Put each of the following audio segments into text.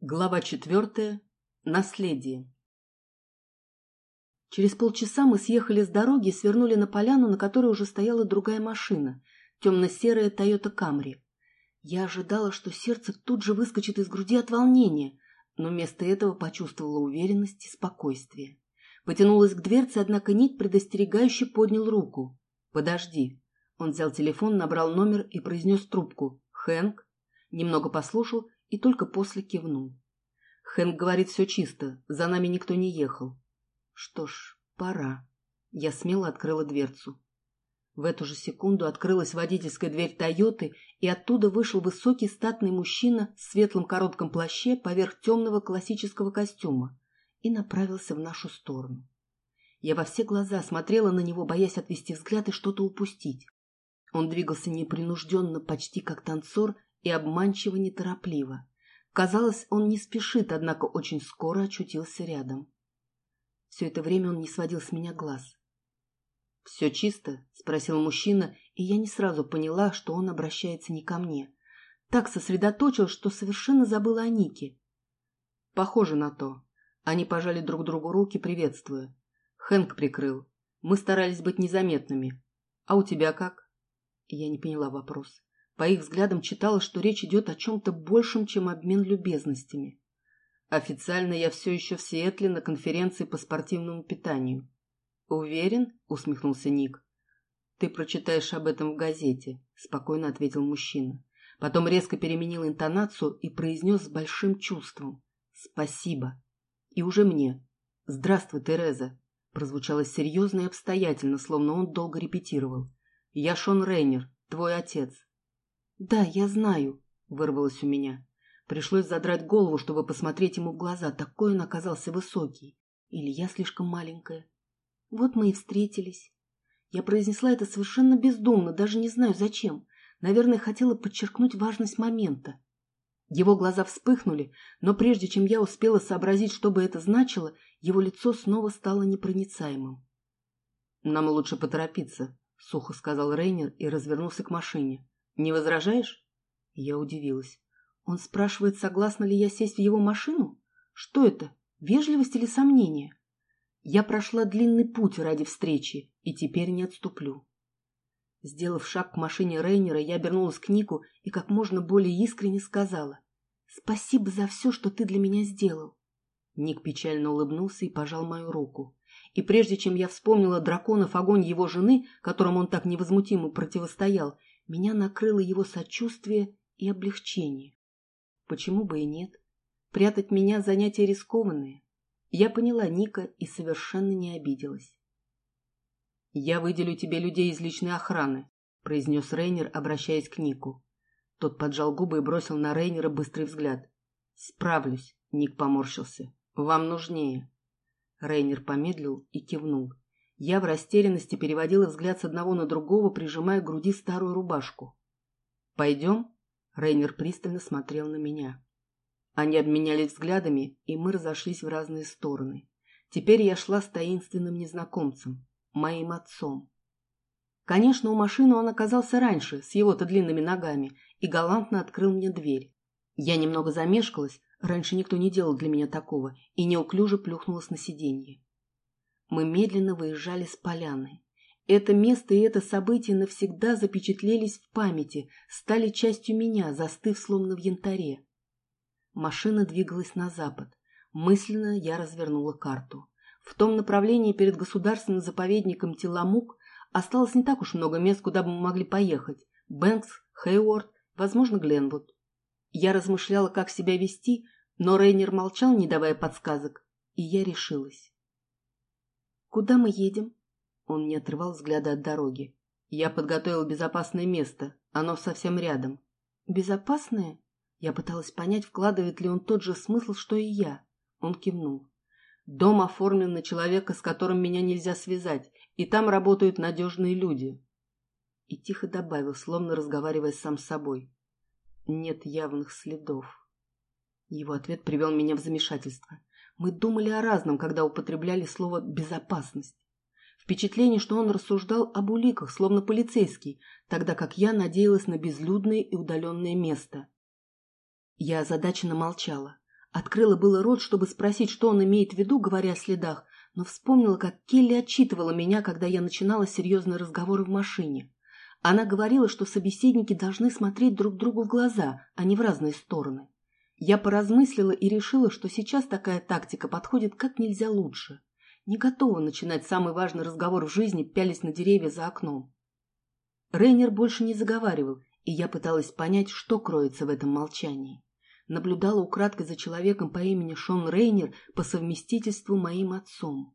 Глава четвертая. Наследие. Через полчаса мы съехали с дороги и свернули на поляну, на которой уже стояла другая машина, темно-серая Toyota Camry. Я ожидала, что сердце тут же выскочит из груди от волнения, но вместо этого почувствовала уверенность и спокойствие. Потянулась к дверце, однако Ник предостерегающе поднял руку. «Подожди». Он взял телефон, набрал номер и произнес трубку. «Хэнк?» Немного послушал и только после кивнул. Хэнк говорит, все чисто, за нами никто не ехал. Что ж, пора. Я смело открыла дверцу. В эту же секунду открылась водительская дверь «Тойоты», и оттуда вышел высокий статный мужчина в светлом коротком плаще поверх темного классического костюма и направился в нашу сторону. Я во все глаза смотрела на него, боясь отвести взгляд и что-то упустить. Он двигался непринужденно, почти как танцор, и обманчиво неторопливо. Казалось, он не спешит, однако очень скоро очутился рядом. Все это время он не сводил с меня глаз. «Все чисто?» — спросил мужчина, и я не сразу поняла, что он обращается не ко мне. Так сосредоточил, что совершенно забыла о Нике. Похоже на то. Они пожали друг другу руки, приветствуя. Хэнк прикрыл. Мы старались быть незаметными. А у тебя как? Я не поняла вопрос. По их взглядам читала, что речь идет о чем-то большем, чем обмен любезностями. Официально я все еще в Сиэтле на конференции по спортивному питанию. «Уверен?» — усмехнулся Ник. «Ты прочитаешь об этом в газете», — спокойно ответил мужчина. Потом резко переменил интонацию и произнес с большим чувством. «Спасибо». И уже мне. «Здравствуй, Тереза», — прозвучало серьезно и обстоятельно, словно он долго репетировал. «Я Шон Рейнер, твой отец». «Да, я знаю», — вырвалось у меня. Пришлось задрать голову, чтобы посмотреть ему в глаза. Такой он оказался высокий. Или я слишком маленькая. Вот мы и встретились. Я произнесла это совершенно бездумно, даже не знаю зачем. Наверное, хотела подчеркнуть важность момента. Его глаза вспыхнули, но прежде чем я успела сообразить, что бы это значило, его лицо снова стало непроницаемым. «Нам лучше поторопиться», — сухо сказал Рейнер и развернулся к машине. Не возражаешь? Я удивилась. Он спрашивает, согласна ли я сесть в его машину? Что это, вежливость или сомнение? Я прошла длинный путь ради встречи и теперь не отступлю. Сделав шаг к машине Рейнера, я обернулась к Нику и как можно более искренне сказала «Спасибо за все, что ты для меня сделал». Ник печально улыбнулся и пожал мою руку. И прежде чем я вспомнила драконов огонь его жены, которым он так невозмутимо противостоял, меня накрыло его сочувствие и облегчение. Почему бы и нет? Прятать меня занятия рискованные. Я поняла Ника и совершенно не обиделась. «Я выделю тебе людей из личной охраны», — произнес Рейнер, обращаясь к Нику. Тот поджал губы и бросил на Рейнера быстрый взгляд. «Справлюсь», — Ник поморщился. «Вам нужнее». Рейнер помедлил и кивнул. Я в растерянности переводила взгляд с одного на другого, прижимая к груди старую рубашку. «Пойдем?» Рейнер пристально смотрел на меня. Они обменялись взглядами, и мы разошлись в разные стороны. Теперь я шла с таинственным незнакомцем, моим отцом. Конечно, у машины он оказался раньше, с его-то длинными ногами, и галантно открыл мне дверь. Я немного замешкалась, раньше никто не делал для меня такого, и неуклюже плюхнулась на сиденье. Мы медленно выезжали с поляны. Это место и это событие навсегда запечатлелись в памяти, стали частью меня, застыв словно в янтаре. Машина двигалась на запад. Мысленно я развернула карту. В том направлении перед государственным заповедником Теламук осталось не так уж много мест, куда бы мы могли поехать. Бэнкс, Хейворд, возможно, Гленвуд. Я размышляла, как себя вести, но Рейнер молчал, не давая подсказок, и я решилась. «Куда мы едем?» Он не отрывал взгляда от дороги. «Я подготовил безопасное место. Оно совсем рядом». «Безопасное?» Я пыталась понять, вкладывает ли он тот же смысл, что и я. Он кивнул. «Дом оформлен на человека, с которым меня нельзя связать, и там работают надежные люди». И тихо добавил, словно разговаривая сам с собой. «Нет явных следов». Его ответ привел меня в замешательство. Мы думали о разном, когда употребляли слово «безопасность». Впечатление, что он рассуждал об уликах, словно полицейский, тогда как я надеялась на безлюдное и удаленное место. Я озадаченно молчала. Открыла было рот, чтобы спросить, что он имеет в виду, говоря о следах, но вспомнила, как Келли отчитывала меня, когда я начинала серьезные разговоры в машине. Она говорила, что собеседники должны смотреть друг другу в глаза, а не в разные стороны. Я поразмыслила и решила, что сейчас такая тактика подходит как нельзя лучше. Не готова начинать самый важный разговор в жизни, пялись на деревья за окном. Рейнер больше не заговаривал, и я пыталась понять, что кроется в этом молчании. Наблюдала украдкой за человеком по имени Шон Рейнер по совместительству моим отцом.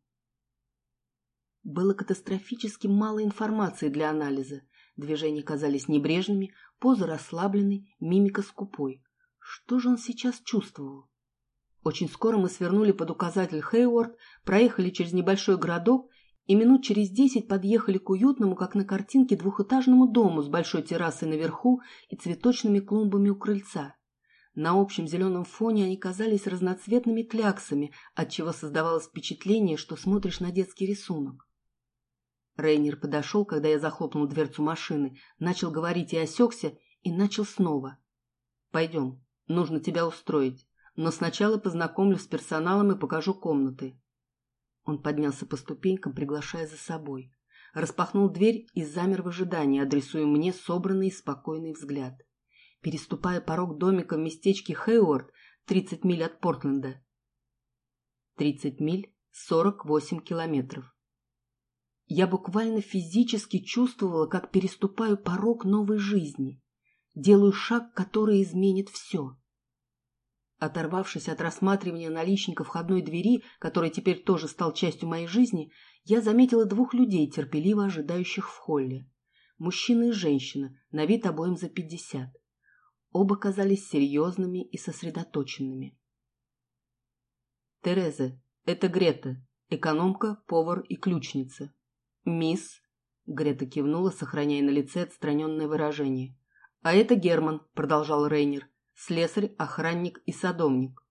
Было катастрофически мало информации для анализа. Движения казались небрежными, поза расслабленной, мимика скупой. Что же он сейчас чувствовал? Очень скоро мы свернули под указатель Хейворд, проехали через небольшой городок и минут через десять подъехали к уютному, как на картинке, двухэтажному дому с большой террасой наверху и цветочными клумбами у крыльца. На общем зеленом фоне они казались разноцветными кляксами, отчего создавалось впечатление, что смотришь на детский рисунок. Рейнер подошел, когда я захлопнул дверцу машины, начал говорить и осекся, и начал снова. «Пойдем, нужно тебя устроить, но сначала познакомлю с персоналом и покажу комнаты». Он поднялся по ступенькам, приглашая за собой. Распахнул дверь и замер в ожидании, адресуя мне собранный и спокойный взгляд. Переступая порог домика в местечке Хейворд, 30 миль от Портленда. 30 миль, 48 километров. Я буквально физически чувствовала, как переступаю порог новой жизни. Делаю шаг, который изменит все. Оторвавшись от рассматривания наличника входной двери, который теперь тоже стал частью моей жизни, я заметила двух людей, терпеливо ожидающих в холле. Мужчина и женщина, на вид обоим за пятьдесят. Оба казались серьезными и сосредоточенными. «Тереза, это Грета, экономка, повар и ключница. Мисс...» Грета кивнула, сохраняя на лице отстраненное выражение. «А это Герман», — продолжал Рейнер слесарь, охранник и садовник.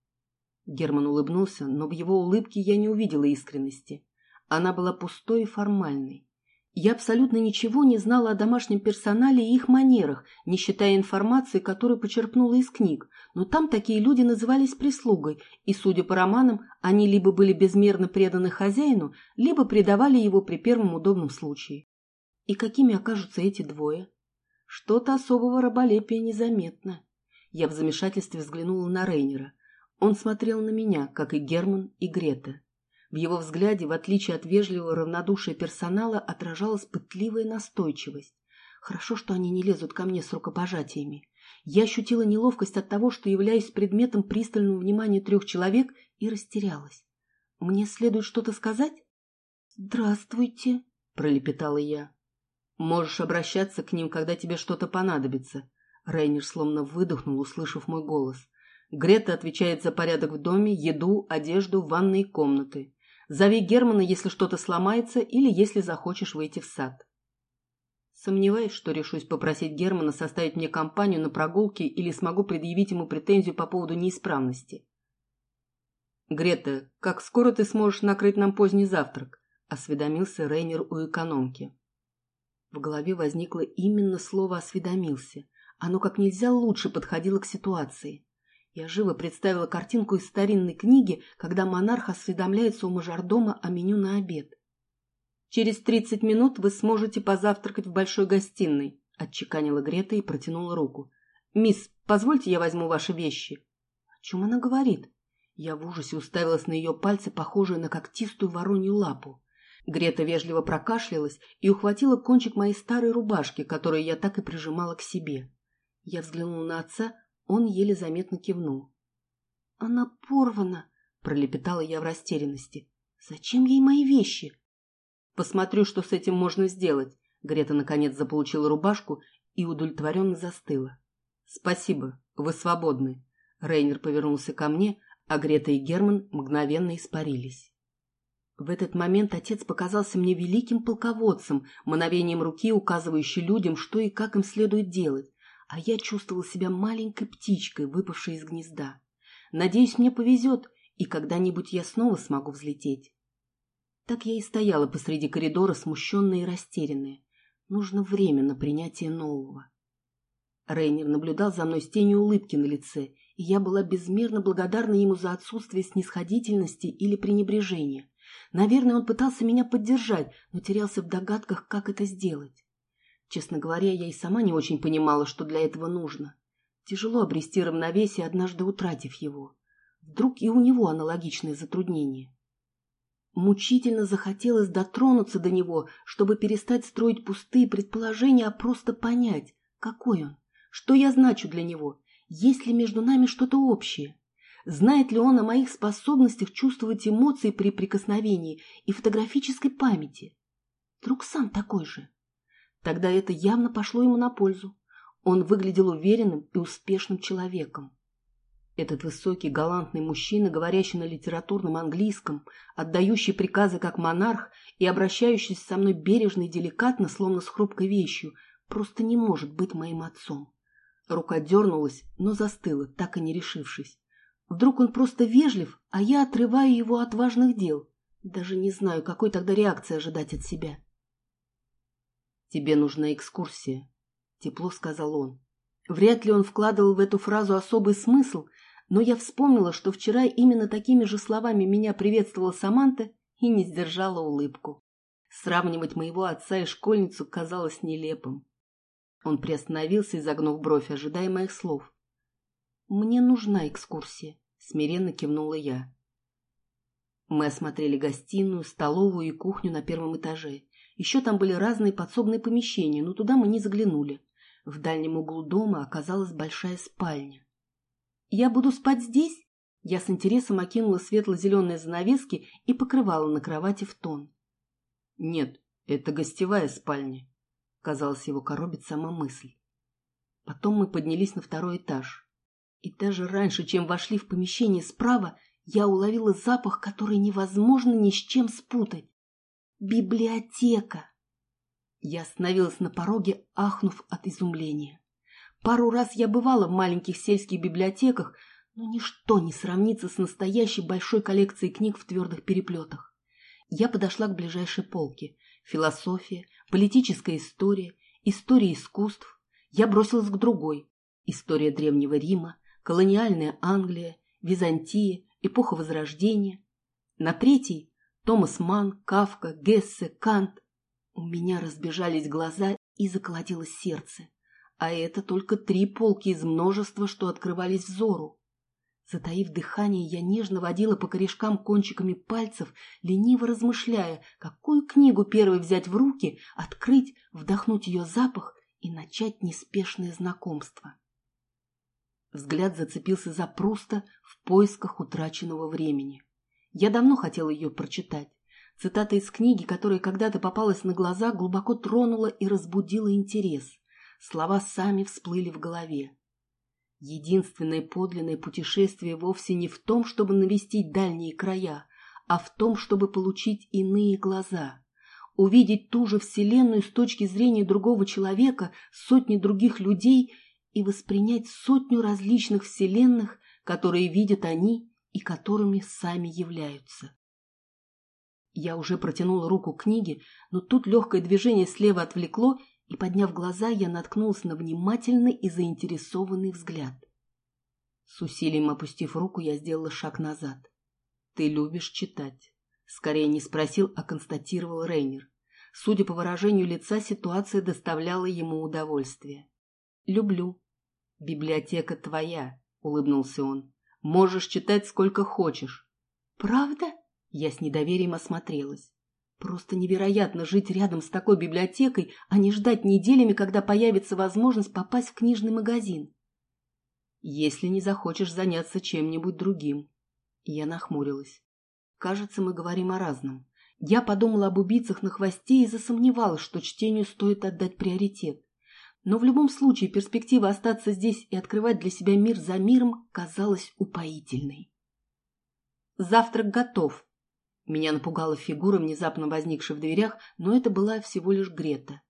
Герман улыбнулся, но в его улыбке я не увидела искренности. Она была пустой и формальной. Я абсолютно ничего не знала о домашнем персонале и их манерах, не считая информации, которую почерпнула из книг, но там такие люди назывались прислугой, и, судя по романам, они либо были безмерно преданы хозяину, либо предавали его при первом удобном случае. И какими окажутся эти двое? Что-то особого раболепия незаметно. Я в замешательстве взглянула на Рейнера. Он смотрел на меня, как и Герман и Грета. В его взгляде, в отличие от вежливого равнодушия персонала, отражалась пытливая настойчивость. Хорошо, что они не лезут ко мне с рукопожатиями. Я ощутила неловкость от того, что являюсь предметом пристального внимания трех человек, и растерялась. «Мне следует что-то сказать?» «Здравствуйте», — пролепетала я. «Можешь обращаться к ним, когда тебе что-то понадобится», Рейнер словно выдохнул, услышав мой голос. Грета отвечает за порядок в доме, еду, одежду, ванные комнаты. Зови Германа, если что-то сломается или если захочешь выйти в сад. Сомневаюсь, что решусь попросить Германа составить мне компанию на прогулке или смогу предъявить ему претензию по поводу неисправности. «Грета, как скоро ты сможешь накрыть нам поздний завтрак?» – осведомился Рейнер у экономки. В голове возникло именно слово «осведомился». Оно как нельзя лучше подходило к ситуации. Я живо представила картинку из старинной книги, когда монарх осведомляется у мажордома о меню на обед. «Через тридцать минут вы сможете позавтракать в большой гостиной», — отчеканила Грета и протянула руку. «Мисс, позвольте я возьму ваши вещи». «О чем она говорит?» Я в ужасе уставилась на ее пальцы, похожие на когтистую воронью лапу. Грета вежливо прокашлялась и ухватила кончик моей старой рубашки, которую я так и прижимала к себе. Я взглянула на отца, он еле заметно кивнул. «Она порвана!» – пролепетала я в растерянности. «Зачем ей мои вещи?» «Посмотрю, что с этим можно сделать». Грета наконец заполучила рубашку и удовлетворенно застыла. «Спасибо, вы свободны». Рейнер повернулся ко мне, а Грета и Герман мгновенно испарились. В этот момент отец показался мне великим полководцем, мановением руки, указывающей людям, что и как им следует делать а я чувствовала себя маленькой птичкой, выпавшей из гнезда. Надеюсь, мне повезет, и когда-нибудь я снова смогу взлететь. Так я и стояла посреди коридора, смущенная и растерянная. Нужно время на принятие нового. Рейнер наблюдал за мной с тенью улыбки на лице, и я была безмерно благодарна ему за отсутствие снисходительности или пренебрежения. Наверное, он пытался меня поддержать, но терялся в догадках, как это сделать. Честно говоря, я и сама не очень понимала, что для этого нужно. Тяжело обрести равновесие, однажды утратив его. Вдруг и у него аналогичные затруднения. Мучительно захотелось дотронуться до него, чтобы перестать строить пустые предположения, а просто понять, какой он, что я значу для него, есть ли между нами что-то общее. Знает ли он о моих способностях чувствовать эмоции при прикосновении и фотографической памяти? Вдруг сам такой же? Тогда это явно пошло ему на пользу. Он выглядел уверенным и успешным человеком. Этот высокий, галантный мужчина, говорящий на литературном английском, отдающий приказы как монарх и обращающийся со мной бережно и деликатно, словно с хрупкой вещью, просто не может быть моим отцом. Рука дернулась, но застыла, так и не решившись. Вдруг он просто вежлив, а я отрываю его от важных дел. Даже не знаю, какой тогда реакции ожидать от себя. «Тебе нужна экскурсия», — тепло сказал он. Вряд ли он вкладывал в эту фразу особый смысл, но я вспомнила, что вчера именно такими же словами меня приветствовала Саманта и не сдержала улыбку. Сравнивать моего отца и школьницу казалось нелепым. Он приостановился, изогнув бровь, ожидая моих слов. «Мне нужна экскурсия», — смиренно кивнула я. Мы осмотрели гостиную, столовую и кухню на первом этаже. Еще там были разные подсобные помещения, но туда мы не заглянули. В дальнем углу дома оказалась большая спальня. «Я буду спать здесь?» Я с интересом окинула светло-зеленые занавески и покрывала на кровати в тон. «Нет, это гостевая спальня», — казалось, его коробит сама мысль. Потом мы поднялись на второй этаж. И даже раньше, чем вошли в помещение справа, я уловила запах, который невозможно ни с чем спутать. Библиотека! Я остановилась на пороге, ахнув от изумления. Пару раз я бывала в маленьких сельских библиотеках, но ничто не сравнится с настоящей большой коллекцией книг в твердых переплетах. Я подошла к ближайшей полке. Философия, политическая история, история искусств. Я бросилась к другой. История Древнего Рима, колониальная Англия, Византия, эпоха Возрождения. На третий – Томас Ман, Кавка, Гессе, Кант. У меня разбежались глаза и заколотилось сердце. А это только три полки из множества, что открывались взору. Затаив дыхание, я нежно водила по корешкам кончиками пальцев, лениво размышляя, какую книгу первой взять в руки, открыть, вдохнуть ее запах и начать неспешное знакомство. Взгляд зацепился за Пруста в поисках утраченного времени. Я давно хотела ее прочитать. Цитата из книги, которая когда-то попалась на глаза, глубоко тронула и разбудила интерес. Слова сами всплыли в голове. Единственное подлинное путешествие вовсе не в том, чтобы навестить дальние края, а в том, чтобы получить иные глаза. Увидеть ту же Вселенную с точки зрения другого человека, сотни других людей и воспринять сотню различных Вселенных, которые видят они и которыми сами являются. Я уже протянула руку к книге, но тут легкое движение слева отвлекло, и, подняв глаза, я наткнулась на внимательный и заинтересованный взгляд. С усилием опустив руку, я сделала шаг назад. «Ты любишь читать?» Скорее не спросил, а констатировал Рейнер. Судя по выражению лица, ситуация доставляла ему удовольствие. «Люблю». «Библиотека твоя», — улыбнулся он. «Можешь читать сколько хочешь». «Правда?» Я с недоверием осмотрелась. Просто невероятно жить рядом с такой библиотекой, а не ждать неделями, когда появится возможность попасть в книжный магазин. Если не захочешь заняться чем-нибудь другим. Я нахмурилась. Кажется, мы говорим о разном. Я подумала об убийцах на хвосте и засомневалась, что чтению стоит отдать приоритет. Но в любом случае перспектива остаться здесь и открывать для себя мир за миром казалась упоительной. «Завтрак готов», меня напугала фигура, внезапно возникшая в дверях, но это была всего лишь Грета.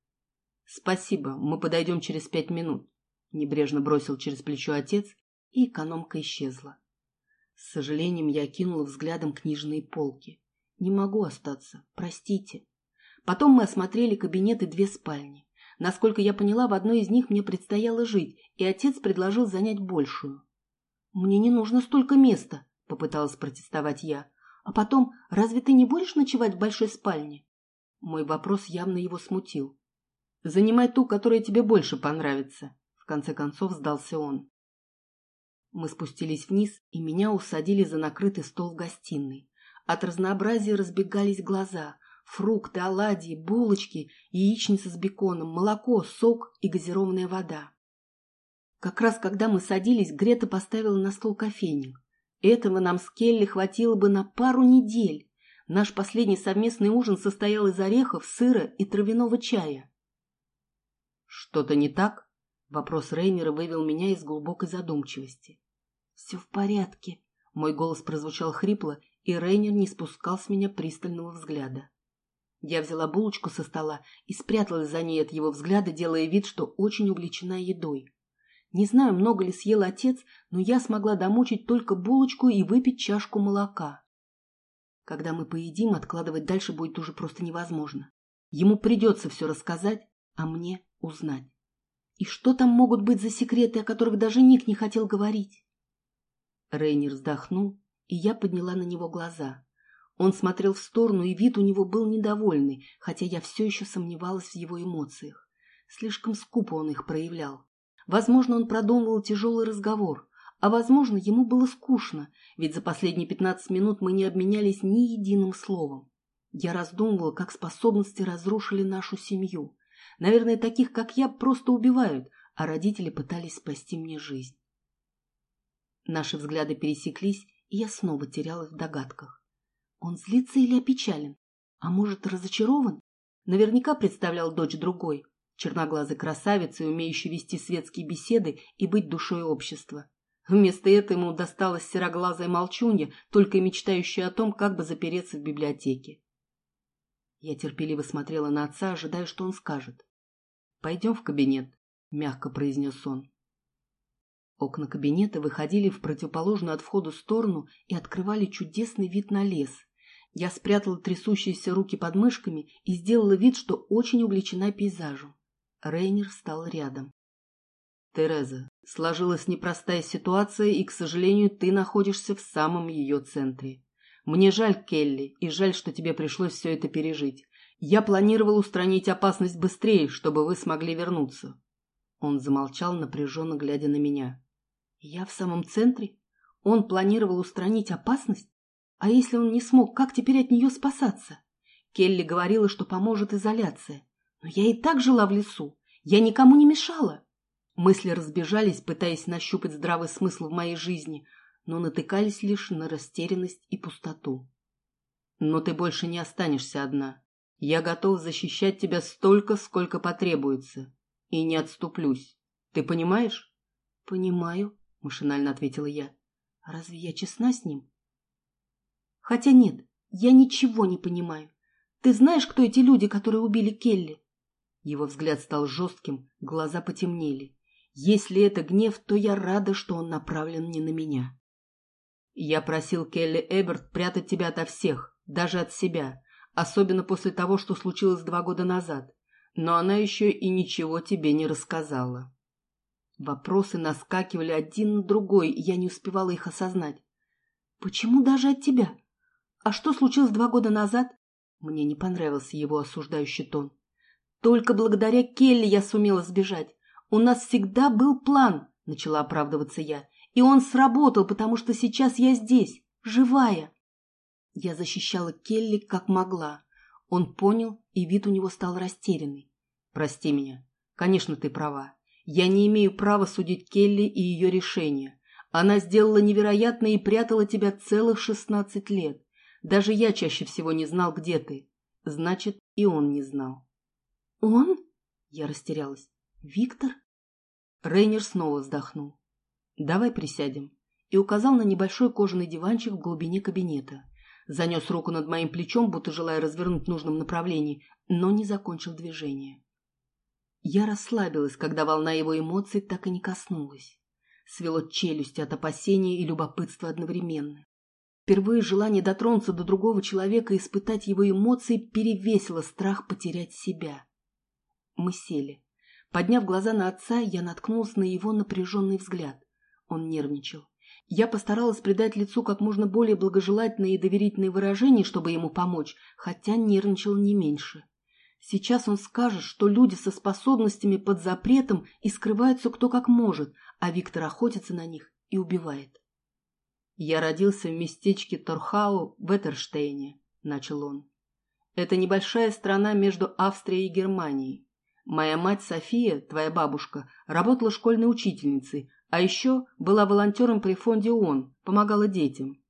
«Спасибо, мы подойдем через пять минут», — небрежно бросил через плечо отец, и экономка исчезла. С сожалением я кинула взглядом книжные полки. «Не могу остаться, простите». Потом мы осмотрели кабинет и две спальни. Насколько я поняла, в одной из них мне предстояло жить, и отец предложил занять большую. «Мне не нужно столько места», — попыталась протестовать я. «А потом, разве ты не будешь ночевать в большой спальне?» Мой вопрос явно его смутил. «Занимай ту, которая тебе больше понравится», — в конце концов сдался он. Мы спустились вниз, и меня усадили за накрытый стол в гостиной. От разнообразия разбегались глаза. Фрукты, оладьи, булочки, яичница с беконом, молоко, сок и газированная вода. Как раз когда мы садились, Грета поставила на стол кофейник. Этого нам с Келли хватило бы на пару недель. Наш последний совместный ужин состоял из орехов, сыра и травяного чая. «Что-то не так?» Вопрос Рейнера вывел меня из глубокой задумчивости. «Все в порядке», — мой голос прозвучал хрипло, и Рейнер не спускал с меня пристального взгляда. Я взяла булочку со стола и спряталась за ней от его взгляда, делая вид, что очень увлечена едой. Не знаю, много ли съел отец, но я смогла домучить только булочку и выпить чашку молока. Когда мы поедим, откладывать дальше будет уже просто невозможно. Ему придется все рассказать, а мне узнать. И что там могут быть за секреты, о которых даже Ник не хотел говорить? Рейнер вздохнул, и я подняла на него глаза. Он смотрел в сторону, и вид у него был недовольный, хотя я все еще сомневалась в его эмоциях. Слишком скупо он их проявлял. Возможно, он продумывал тяжелый разговор, а, возможно, ему было скучно, ведь за последние пятнадцать минут мы не обменялись ни единым словом. Я раздумывала, как способности разрушили нашу семью. Наверное, таких, как я, просто убивают, а родители пытались спасти мне жизнь. Наши взгляды пересеклись, и я снова терялась в догадках. Он злится или опечален? А может, разочарован? Наверняка представлял дочь другой, черноглазой красавицы, умеющей вести светские беседы и быть душой общества. Вместо этого ему досталась сероглазая молчунья, только мечтающая о том, как бы запереться в библиотеке. Я терпеливо смотрела на отца, ожидая, что он скажет. «Пойдем в кабинет», — мягко произнес он. Окна кабинета выходили в противоположную от входа сторону и открывали чудесный вид на лес. Я спрятала трясущиеся руки под мышками и сделала вид, что очень увлечена пейзажем. Рейнер встал рядом. «Тереза, сложилась непростая ситуация, и, к сожалению, ты находишься в самом ее центре. Мне жаль, Келли, и жаль, что тебе пришлось все это пережить. Я планировал устранить опасность быстрее, чтобы вы смогли вернуться». Он замолчал, напряженно глядя на меня. «Я в самом центре? Он планировал устранить опасность? А если он не смог, как теперь от нее спасаться? Келли говорила, что поможет изоляция. Но я и так жила в лесу. Я никому не мешала. Мысли разбежались, пытаясь нащупать здравый смысл в моей жизни, но натыкались лишь на растерянность и пустоту. Но ты больше не останешься одна. Я готов защищать тебя столько, сколько потребуется. И не отступлюсь. Ты понимаешь? Понимаю, машинально ответила я. Разве я честна с ним? Хотя нет, я ничего не понимаю. Ты знаешь, кто эти люди, которые убили Келли? Его взгляд стал жестким, глаза потемнели. Если это гнев, то я рада, что он направлен не на меня. Я просил Келли Эберт прятать тебя ото всех, даже от себя, особенно после того, что случилось два года назад. Но она еще и ничего тебе не рассказала. Вопросы наскакивали один на другой, и я не успевала их осознать. «Почему даже от тебя? А что случилось два года назад?» Мне не понравился его осуждающий тон. Только благодаря Келли я сумела сбежать. У нас всегда был план, начала оправдываться я. И он сработал, потому что сейчас я здесь, живая. Я защищала Келли как могла. Он понял, и вид у него стал растерянный. Прости меня. Конечно, ты права. Я не имею права судить Келли и ее решение. Она сделала невероятное и прятала тебя целых шестнадцать лет. Даже я чаще всего не знал, где ты. Значит, и он не знал. «Он?» Я растерялась. «Виктор?» Рейнер снова вздохнул. «Давай присядем», и указал на небольшой кожаный диванчик в глубине кабинета. Занес руку над моим плечом, будто желая развернуть в нужном направлении, но не закончил движение. Я расслабилась, когда волна его эмоций так и не коснулась. Свело челюсть от опасения и любопытства одновременно. Впервые желание дотронуться до другого человека и испытать его эмоции перевесило страх потерять себя. Мы сели. Подняв глаза на отца, я наткнулся на его напряженный взгляд. Он нервничал. Я постаралась придать лицу как можно более благожелательные и доверительные выражения, чтобы ему помочь, хотя нервничала не меньше. Сейчас он скажет, что люди со способностями под запретом и скрываются кто как может, а Виктор охотится на них и убивает. «Я родился в местечке Торхау в Этерштейне», — начал он. «Это небольшая страна между Австрией и Германией. Моя мать София, твоя бабушка, работала школьной учительницей, а еще была волонтером при фонде ООН, помогала детям.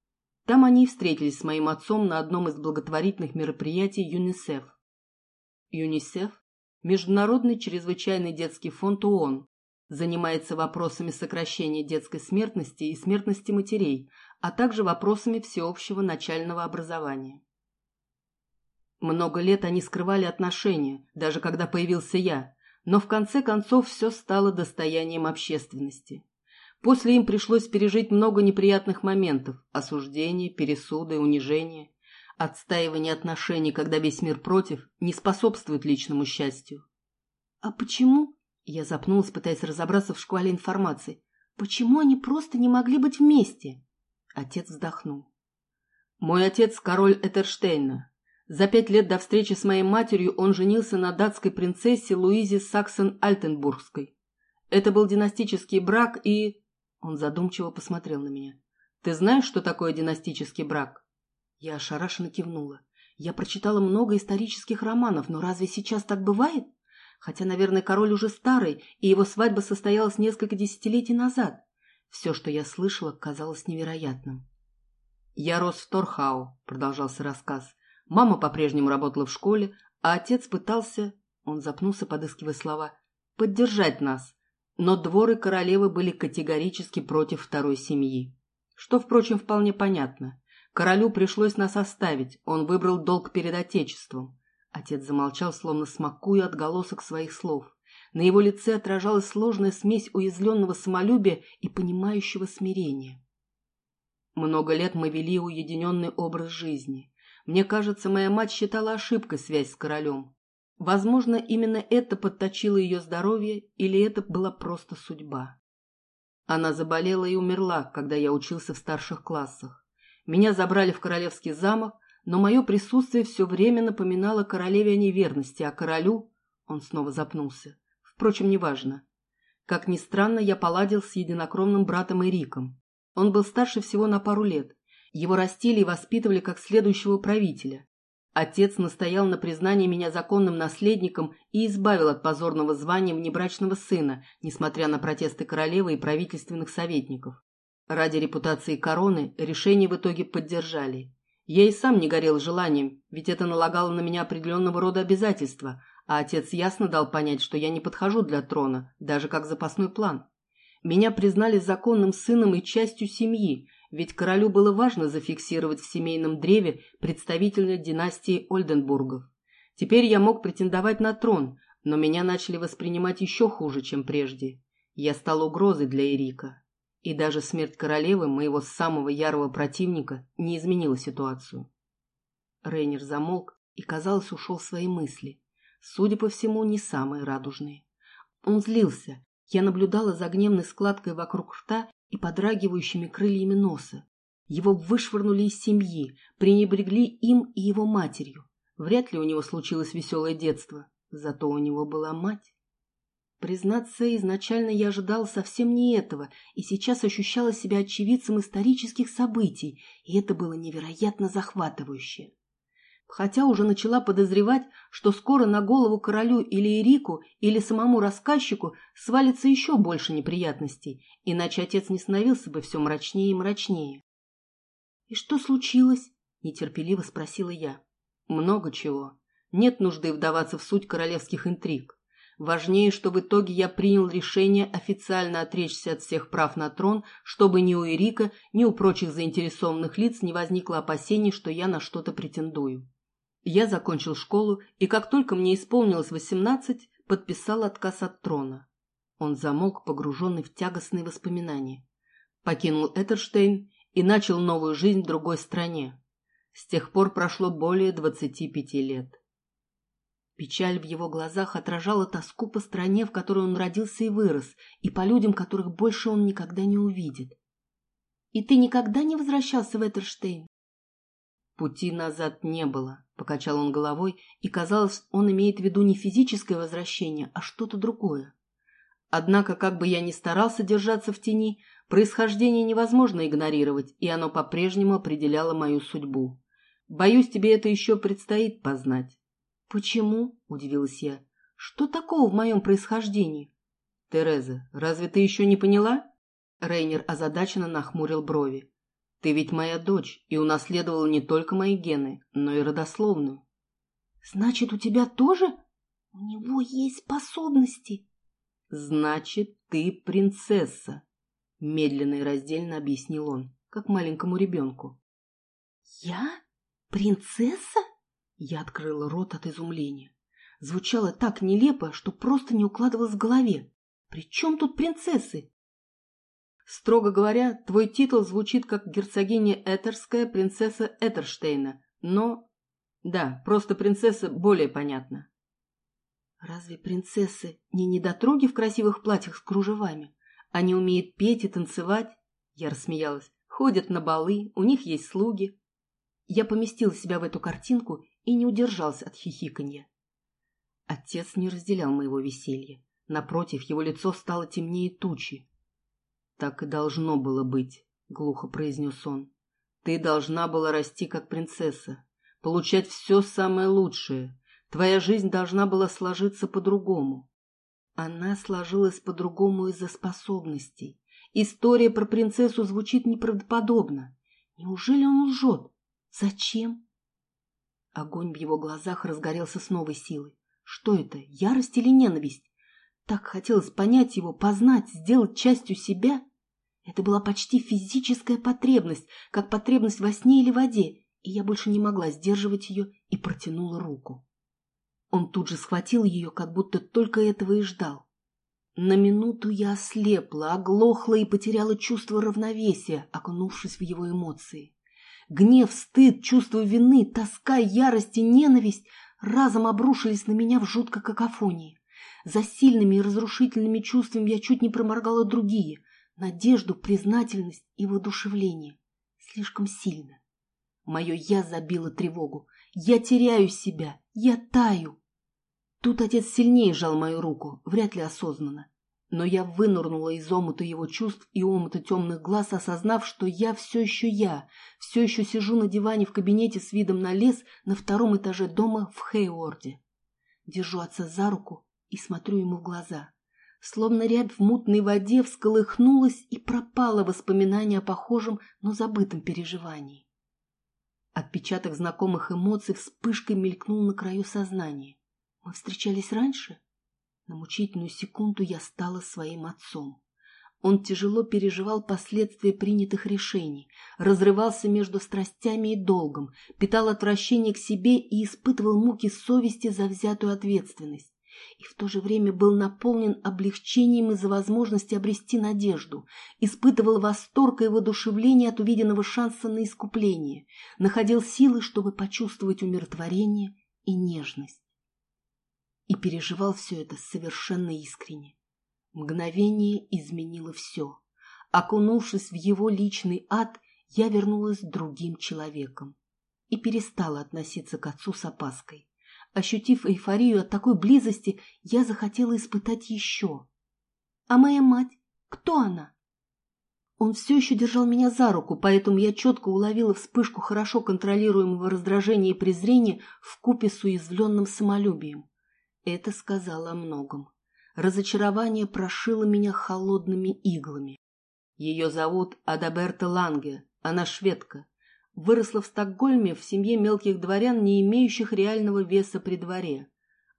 Там они и встретились с моим отцом на одном из благотворительных мероприятий ЮНИСЕФ. ЮНИСЕФ – Международный чрезвычайный детский фонд ООН, занимается вопросами сокращения детской смертности и смертности матерей, а также вопросами всеобщего начального образования. Много лет они скрывали отношения, даже когда появился я, но в конце концов все стало достоянием общественности. После им пришлось пережить много неприятных моментов – осуждение, пересуды, унижение. Отстаивание отношений, когда весь мир против, не способствует личному счастью. А почему я запнулась, пытаясь разобраться в шквале информации. Почему они просто не могли быть вместе? Отец вздохнул. Мой отец – король Этерштейна. За пять лет до встречи с моей матерью он женился на датской принцессе Луизе Саксон-Альтенбургской. Это был династический брак и... Он задумчиво посмотрел на меня. Ты знаешь, что такое династический брак? Я ошарашенно кивнула. Я прочитала много исторических романов, но разве сейчас так бывает? Хотя, наверное, король уже старый, и его свадьба состоялась несколько десятилетий назад. Все, что я слышала, казалось невероятным. «Я рос в Торхау», — продолжался рассказ. «Мама по-прежнему работала в школе, а отец пытался...» Он запнулся, подыскивая слова. «Поддержать нас». Но дворы королевы были категорически против второй семьи. Что, впрочем, вполне понятно. Королю пришлось нас оставить, он выбрал долг перед отечеством. Отец замолчал, словно смакуя отголосок своих слов. На его лице отражалась сложная смесь уязвленного самолюбия и понимающего смирения. Много лет мы вели уединенный образ жизни. Мне кажется, моя мать считала ошибкой связь с королем. Возможно, именно это подточило ее здоровье, или это была просто судьба. Она заболела и умерла, когда я учился в старших классах. Меня забрали в королевский замок, но мое присутствие все время напоминало королеве о неверности, а королю... Он снова запнулся. Впрочем, неважно. Как ни странно, я поладил с единокровным братом Эриком. Он был старше всего на пару лет. Его растили и воспитывали как следующего правителя. Отец настоял на признании меня законным наследником и избавил от позорного звания внебрачного сына, несмотря на протесты королевы и правительственных советников. Ради репутации короны решение в итоге поддержали. Я и сам не горел желанием, ведь это налагало на меня определенного рода обязательства, а отец ясно дал понять, что я не подхожу для трона, даже как запасной план. Меня признали законным сыном и частью семьи, ведь королю было важно зафиксировать в семейном древе представителя династии Ольденбургов. Теперь я мог претендовать на трон, но меня начали воспринимать еще хуже, чем прежде. Я стал угрозой для Эрика. И даже смерть королевы, моего самого ярого противника, не изменила ситуацию. Рейнер замолк и, казалось, ушел в свои мысли. Судя по всему, не самые радужные. Он злился. Я наблюдала за гневной складкой вокруг рта и подрагивающими крыльями носа. Его вышвырнули из семьи, пренебрегли им и его матерью. Вряд ли у него случилось веселое детство, зато у него была мать. Признаться, изначально я ожидал совсем не этого, и сейчас ощущала себя очевидцем исторических событий, и это было невероятно захватывающе. Хотя уже начала подозревать, что скоро на голову королю или Ирику, или самому рассказчику свалится еще больше неприятностей, иначе отец не становился бы все мрачнее и мрачнее. «И что случилось?» – нетерпеливо спросила я. «Много чего. Нет нужды вдаваться в суть королевских интриг. Важнее, что в итоге я принял решение официально отречься от всех прав на трон, чтобы ни у Эрика, ни у прочих заинтересованных лиц не возникло опасений, что я на что-то претендую. Я закончил школу, и как только мне исполнилось восемнадцать, подписал отказ от трона. Он замолк, погруженный в тягостные воспоминания. Покинул Этерштейн и начал новую жизнь в другой стране. С тех пор прошло более двадцати пяти лет. Печаль в его глазах отражала тоску по стране, в которой он родился и вырос, и по людям, которых больше он никогда не увидит. И ты никогда не возвращался в Этерштейн? Пути назад не было, покачал он головой, и казалось, он имеет в виду не физическое возвращение, а что-то другое. Однако, как бы я ни старался держаться в тени, происхождение невозможно игнорировать, и оно по-прежнему определяло мою судьбу. Боюсь, тебе это еще предстоит познать. Почему? – удивилась я. Что такого в моем происхождении? Тереза, разве ты еще не поняла? Рейнер озадаченно нахмурил брови. Ты ведь моя дочь и унаследовала не только мои гены, но и родословную. Значит, у тебя тоже? У него есть способности. Значит, ты принцесса, медленно и раздельно объяснил он, как маленькому ребенку. Я? Принцесса? Я открыла рот от изумления. Звучало так нелепо, что просто не укладывалось в голове. При чем тут принцессы? Строго говоря, твой титул звучит как герцогиня Этерская принцесса Этерштейна, но... Да, просто принцесса более понятно. Разве принцессы не недотроги в красивых платьях с кружевами? Они умеют петь и танцевать? Я рассмеялась. Ходят на балы, у них есть слуги. Я поместила себя в эту картинку и не удержался от хихиканья. Отец не разделял моего веселья. Напротив, его лицо стало темнее тучи. «Так и должно было быть», — глухо произнес он. «Ты должна была расти как принцесса, получать все самое лучшее. Твоя жизнь должна была сложиться по-другому». Она сложилась по-другому из-за способностей. История про принцессу звучит неправдоподобно. Неужели он лжет? Зачем? Огонь в его глазах разгорелся с новой силой. Что это, ярость или ненависть? Так хотелось понять его, познать, сделать частью себя. Это была почти физическая потребность, как потребность во сне или воде, и я больше не могла сдерживать ее и протянула руку. Он тут же схватил ее, как будто только этого и ждал. На минуту я ослепла, оглохла и потеряла чувство равновесия, окунувшись в его эмоции. Гнев, стыд, чувство вины, тоска, ярость и ненависть разом обрушились на меня в жуткой какофонии. За сильными и разрушительными чувствами я чуть не проморгала другие — надежду, признательность и воодушевление. Слишком сильно. Мое «я» забило тревогу. Я теряю себя, я таю. Тут отец сильнее сжал мою руку, вряд ли осознанно. Но я вынырнула из омута его чувств и омута темных глаз, осознав, что я все еще я, все еще сижу на диване в кабинете с видом на лес на втором этаже дома в Хейворде. Держу отца за руку и смотрю ему в глаза. Словно рябь в мутной воде всколыхнулась и пропало воспоминание о похожем, но забытом переживании. Отпечаток знакомых эмоций вспышкой мелькнул на краю сознания. Мы встречались раньше? На мучительную секунду я стала своим отцом. Он тяжело переживал последствия принятых решений, разрывался между страстями и долгом, питал отвращение к себе и испытывал муки совести за взятую ответственность. И в то же время был наполнен облегчением из-за возможности обрести надежду, испытывал восторг и воодушевление от увиденного шанса на искупление, находил силы, чтобы почувствовать умиротворение и нежность и переживал все это совершенно искренне. Мгновение изменило все. Окунувшись в его личный ад, я вернулась другим человеком и перестала относиться к отцу с опаской. Ощутив эйфорию от такой близости, я захотела испытать еще. А моя мать? Кто она? Он все еще держал меня за руку, поэтому я четко уловила вспышку хорошо контролируемого раздражения и презрения в купе с уязвленным самолюбием. Это сказала о многом. Разочарование прошило меня холодными иглами. Ее зовут Адаберта Ланге, она шведка. Выросла в Стокгольме в семье мелких дворян, не имеющих реального веса при дворе.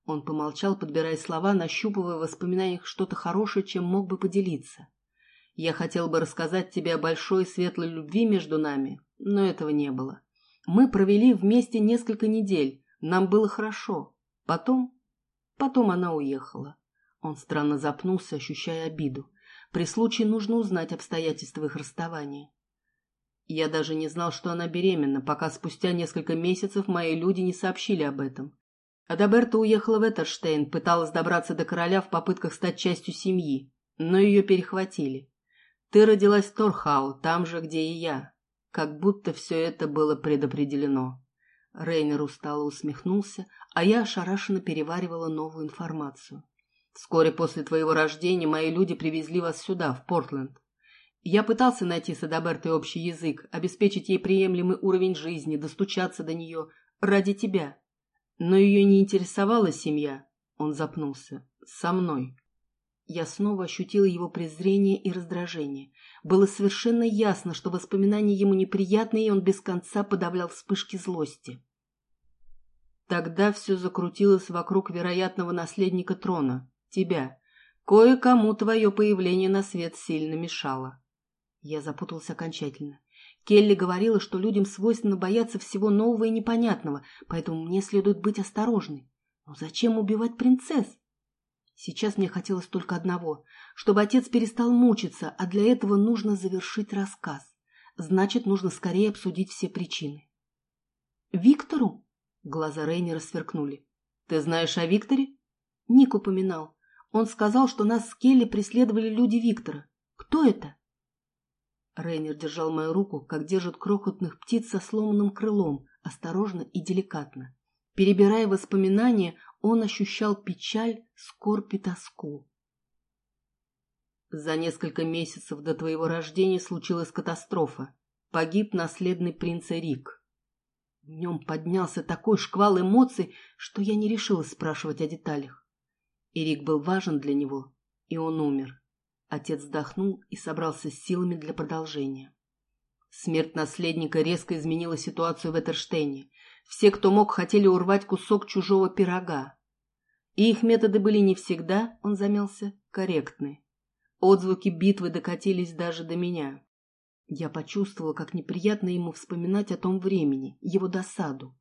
Он помолчал, подбирая слова, нащупывая в воспоминаниях что-то хорошее, чем мог бы поделиться. Я хотел бы рассказать тебе о большой светлой любви между нами, но этого не было. Мы провели вместе несколько недель, нам было хорошо. Потом Потом она уехала. Он странно запнулся, ощущая обиду. При случае нужно узнать обстоятельства их расставания. Я даже не знал, что она беременна, пока спустя несколько месяцев мои люди не сообщили об этом. Адаберта уехала в Этерштейн, пыталась добраться до короля в попытках стать частью семьи, но ее перехватили. Ты родилась в Торхау, там же, где и я. Как будто все это было предопределено. Рейнер устало усмехнулся, а я ошарашенно переваривала новую информацию. Вскоре после твоего рождения мои люди привезли вас сюда, в Портленд. Я пытался найти с Адабертой общий язык, обеспечить ей приемлемый уровень жизни, достучаться до нее ради тебя. Но ее не интересовала семья. Он запнулся. Со мной. Я снова ощутила его презрение и раздражение. Было совершенно ясно, что воспоминания ему неприятные, и он без конца подавлял вспышки злости. Тогда все закрутилось вокруг вероятного наследника трона, тебя. Кое-кому твое появление на свет сильно мешало. Я запутался окончательно. Келли говорила, что людям свойственно бояться всего нового и непонятного, поэтому мне следует быть осторожной. Но зачем убивать принцесс? Сейчас мне хотелось только одного, чтобы отец перестал мучиться, а для этого нужно завершить рассказ. Значит, нужно скорее обсудить все причины. «Виктору?» Глаза Рейнера сверкнули. «Ты знаешь о Викторе?» Ник упоминал. Он сказал, что нас с Келли преследовали люди Виктора. Кто это? Рейнер держал мою руку, как держат крохотных птиц со сломанным крылом, осторожно и деликатно. Перебирая воспоминания, он ощущал печаль, скорбь и тоску. За несколько месяцев до твоего рождения случилась катастрофа. Погиб наследный принц Эрик. В нем поднялся такой шквал эмоций, что я не решилась спрашивать о деталях. Эрик был важен для него, и он умер. Отец вздохнул и собрался с силами для продолжения. Смерть наследника резко изменила ситуацию в Этерштейне. Все, кто мог, хотели урвать кусок чужого пирога. И их методы были не всегда, он замялся, корректны. Отзвуки битвы докатились даже до меня. Я почувствовала, как неприятно ему вспоминать о том времени, его досаду.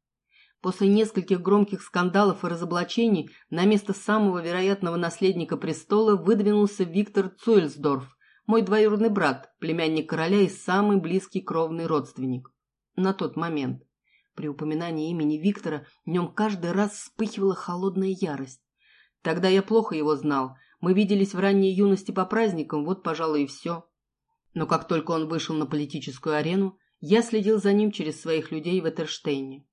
После нескольких громких скандалов и разоблачений на место самого вероятного наследника престола выдвинулся Виктор Цуэльсдорф, мой двоюродный брат, племянник короля и самый близкий кровный родственник. На тот момент. При упоминании имени Виктора в нем каждый раз вспыхивала холодная ярость. Тогда я плохо его знал. Мы виделись в ранней юности по праздникам, вот, пожалуй, и все. Но как только он вышел на политическую арену, я следил за ним через своих людей в Этерштейне.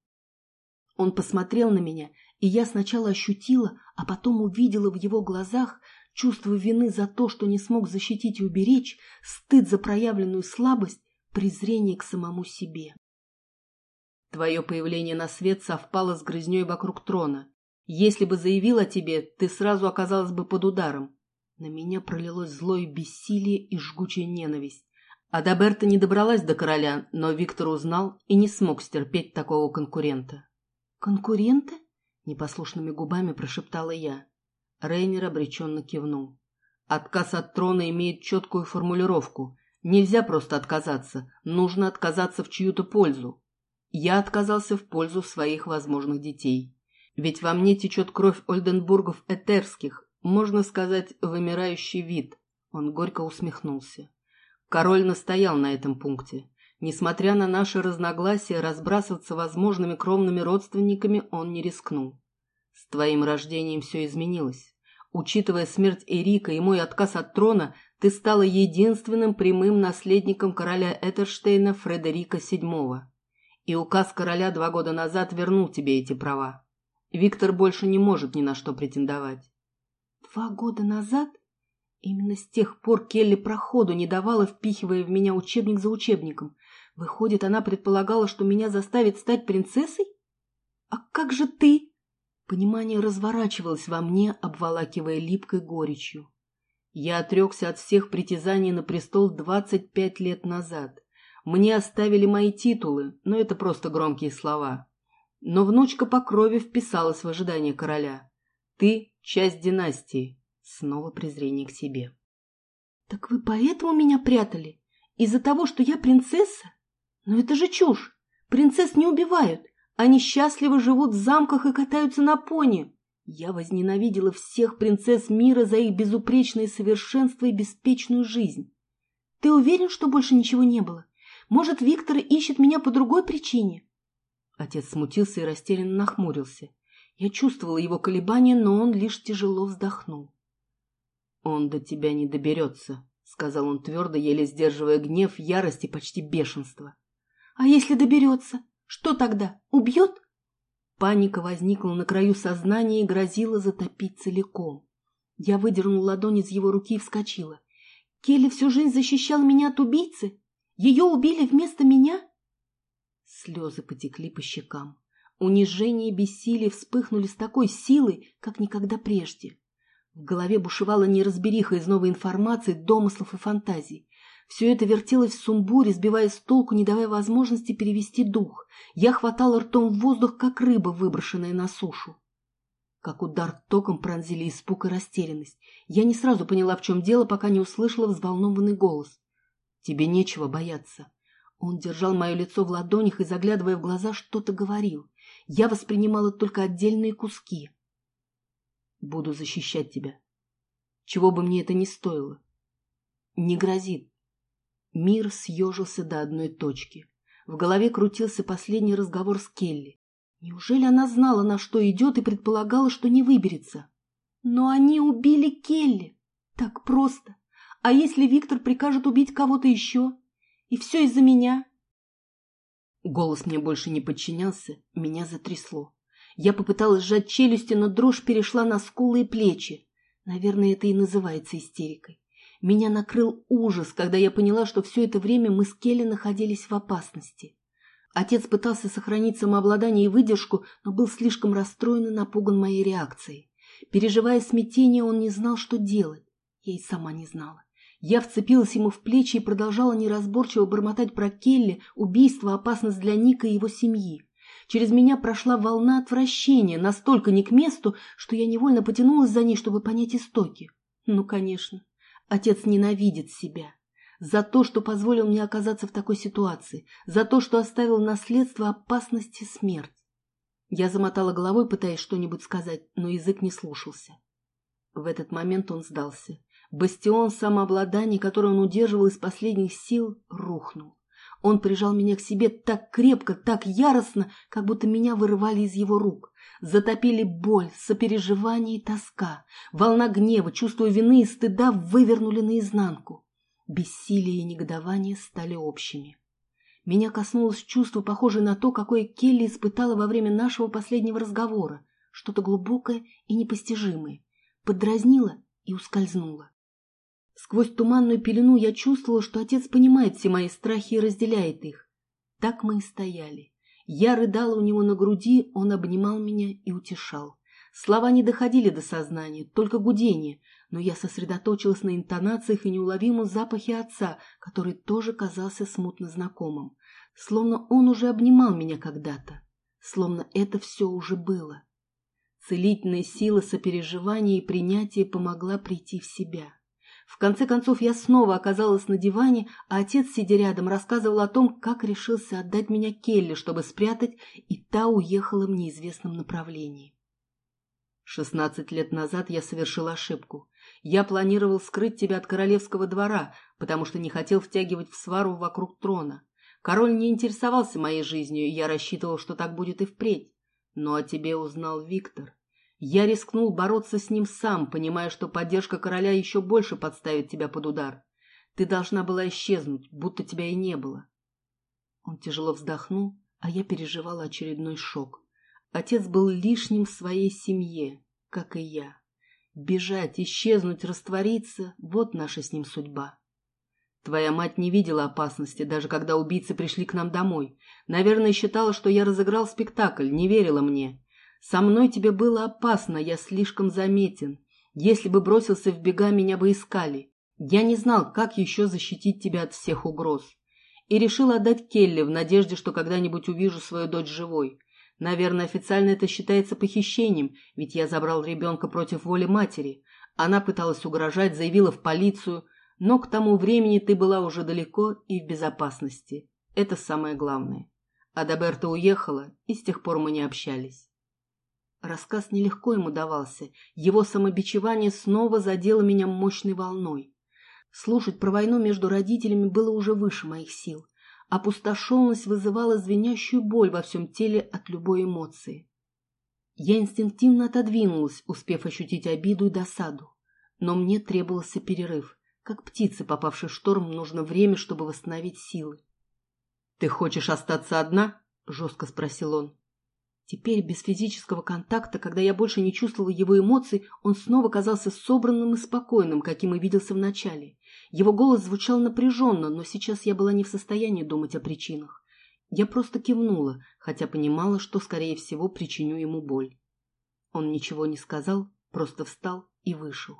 Он посмотрел на меня, и я сначала ощутила, а потом увидела в его глазах чувство вины за то, что не смог защитить и уберечь, стыд за проявленную слабость, презрение к самому себе. Твое появление на свет совпало с грызней вокруг трона. Если бы заявил о тебе, ты сразу оказалась бы под ударом. На меня пролилось злое бессилие и жгучая ненависть. Адаберта не добралась до короля, но Виктор узнал и не смог стерпеть такого конкурента. «Конкурента?» — непослушными губами прошептала я. Рейнер обреченно кивнул. «Отказ от трона имеет четкую формулировку. Нельзя просто отказаться, нужно отказаться в чью-то пользу. Я отказался в пользу своих возможных детей. Ведь во мне течет кровь Ольденбургов Этерских, можно сказать, вымирающий вид. Он горько усмехнулся. Король настоял на этом пункте. Несмотря на наши разногласия, разбрасываться возможными кровными родственниками он не рискнул. С твоим рождением все изменилось. Учитывая смерть Эрика и мой отказ от трона, ты стала единственным прямым наследником короля Этерштейна Фредерика VII. И указ короля два года назад вернул тебе эти права. Виктор больше не может ни на что претендовать. Два года назад? Именно с тех пор Келли проходу не давала, впихивая в меня учебник за учебником. Выходит, она предполагала, что меня заставит стать принцессой? А как же ты? Понимание разворачивалось во мне, обволакивая липкой горечью. Я отрекся от всех притязаний на престол двадцать пять лет назад. Мне оставили мои титулы, но это просто громкие слова. Но внучка по крови вписалась в ожидание короля. Ты — часть династии. Снова презрение к себе. Так вы поэтому меня прятали? Из-за того, что я принцесса? Но это же чушь. Принцесс не убивают. Они счастливо живут в замках и катаются на пони. Я возненавидела всех принцесс мира за их безупречное совершенство и беспечную жизнь. Ты уверен, что больше ничего не было? Может, Виктор ищет меня по другой причине? Отец смутился и растерянно нахмурился. Я чувствовала его колебания, но он лишь тяжело вздохнул. «Он до тебя не доберется», — сказал он твердо, еле сдерживая гнев, ярость и почти бешенство. «А если доберется? Что тогда? Убьет?» Паника возникла на краю сознания и грозила затопить целиком. Я выдернула ладонь из его руки и вскочила. «Келли всю жизнь защищал меня от убийцы? Ее убили вместо меня?» Слезы потекли по щекам. Унижение и бессилие вспыхнули с такой силой, как никогда прежде. В голове бушевала неразбериха из новой информации, домыслов и фантазий. Все это вертелось в сумбуре, сбивая с толку, не давая возможности перевести дух. Я хватала ртом в воздух, как рыба, выброшенная на сушу. Как удар током пронзили испуг и растерянность. Я не сразу поняла, в чем дело, пока не услышала взволнованный голос. «Тебе нечего бояться». Он держал мое лицо в ладонях и, заглядывая в глаза, что-то говорил. Я воспринимала только отдельные куски. Буду защищать тебя. Чего бы мне это ни стоило. Не грозит. Мир съежился до одной точки. В голове крутился последний разговор с Келли. Неужели она знала, на что идет, и предполагала, что не выберется? Но они убили Келли. Так просто. А если Виктор прикажет убить кого-то еще? И все из-за меня? Голос мне больше не подчинялся, меня затрясло. Я попыталась сжать челюсти, но дрожь перешла на скулы и плечи. Наверное, это и называется истерикой. Меня накрыл ужас, когда я поняла, что все это время мы с Келли находились в опасности. Отец пытался сохранить самообладание и выдержку, но был слишком расстроен и напуган моей реакцией. Переживая смятение, он не знал, что делать. Я и сама не знала. Я вцепилась ему в плечи и продолжала неразборчиво бормотать про Келли, убийство, опасность для Ника и его семьи. Через меня прошла волна отвращения, настолько не к месту, что я невольно потянулась за ней, чтобы понять истоки. Ну, конечно, отец ненавидит себя. За то, что позволил мне оказаться в такой ситуации, за то, что оставил наследство опасности смерть. Я замотала головой, пытаясь что-нибудь сказать, но язык не слушался. В этот момент он сдался. Бастион самообладания, который он удерживал из последних сил, рухнул. Он прижал меня к себе так крепко, так яростно, как будто меня вырывали из его рук. Затопили боль, сопереживание и тоска. Волна гнева, чувство вины и стыда вывернули наизнанку. Бессилие и негодование стали общими. Меня коснулось чувство, похожее на то, какое Келли испытала во время нашего последнего разговора. Что-то глубокое и непостижимое. Подразнило и ускользнуло. Сквозь туманную пелену я чувствовала, что отец понимает все мои страхи и разделяет их. Так мы и стояли. Я рыдала у него на груди, он обнимал меня и утешал. Слова не доходили до сознания, только гудение, но я сосредоточилась на интонациях и неуловимом запахе отца, который тоже казался смутно знакомым. Словно он уже обнимал меня когда-то. Словно это все уже было. Целительная сила сопереживания и принятия помогла прийти в себя. В конце концов, я снова оказалась на диване, а отец, сидя рядом, рассказывал о том, как решился отдать меня Келли, чтобы спрятать, и та уехала в неизвестном направлении. Шестнадцать лет назад я совершил ошибку. Я планировал скрыть тебя от королевского двора, потому что не хотел втягивать в свару вокруг трона. Король не интересовался моей жизнью, и я рассчитывал, что так будет и впредь. Но о тебе узнал Виктор. Я рискнул бороться с ним сам, понимая, что поддержка короля еще больше подставит тебя под удар. Ты должна была исчезнуть, будто тебя и не было. Он тяжело вздохнул, а я переживала очередной шок. Отец был лишним в своей семье, как и я. Бежать, исчезнуть, раствориться — вот наша с ним судьба. Твоя мать не видела опасности, даже когда убийцы пришли к нам домой. Наверное, считала, что я разыграл спектакль, не верила мне. Со мной тебе было опасно, я слишком заметен. Если бы бросился в бега, меня бы искали. Я не знал, как еще защитить тебя от всех угроз. И решил отдать Келли в надежде, что когда-нибудь увижу свою дочь живой. Наверное, официально это считается похищением, ведь я забрал ребенка против воли матери. Она пыталась угрожать, заявила в полицию, но к тому времени ты была уже далеко и в безопасности. Это самое главное. Адаберта уехала, и с тех пор мы не общались. Рассказ нелегко ему давался. Его самобичевание снова задело меня мощной волной. Слушать про войну между родителями было уже выше моих сил. Опустошенность вызывала звенящую боль во всем теле от любой эмоции. Я инстинктивно отодвинулась, успев ощутить обиду и досаду. Но мне требовался перерыв. Как птице, попавшей в шторм, нужно время, чтобы восстановить силы. «Ты хочешь остаться одна?» — жестко спросил он. Теперь, без физического контакта, когда я больше не чувствовала его эмоций, он снова казался собранным и спокойным, каким и виделся вначале. Его голос звучал напряженно, но сейчас я была не в состоянии думать о причинах. Я просто кивнула, хотя понимала, что, скорее всего, причиню ему боль. Он ничего не сказал, просто встал и вышел.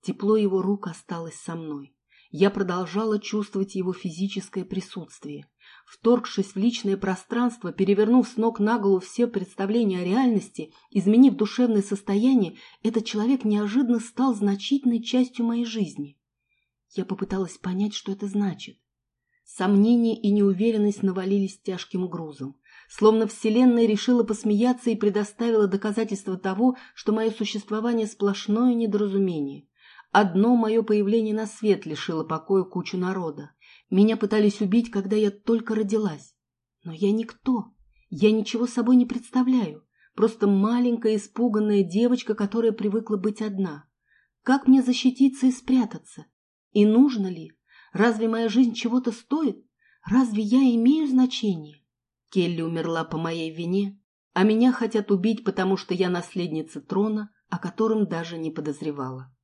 Тепло его рук осталось со мной. Я продолжала чувствовать его физическое присутствие. Вторгшись в личное пространство, перевернув с ног на голову все представления о реальности, изменив душевное состояние, этот человек неожиданно стал значительной частью моей жизни. Я попыталась понять, что это значит. Сомнения и неуверенность навалились тяжким грузом. Словно Вселенная решила посмеяться и предоставила доказательство того, что мое существование сплошное недоразумение. Одно мое появление на свет лишило покоя кучу народа. Меня пытались убить, когда я только родилась. Но я никто. Я ничего собой не представляю. Просто маленькая испуганная девочка, которая привыкла быть одна. Как мне защититься и спрятаться? И нужно ли? Разве моя жизнь чего-то стоит? Разве я имею значение? Келли умерла по моей вине, а меня хотят убить, потому что я наследница трона, о котором даже не подозревала.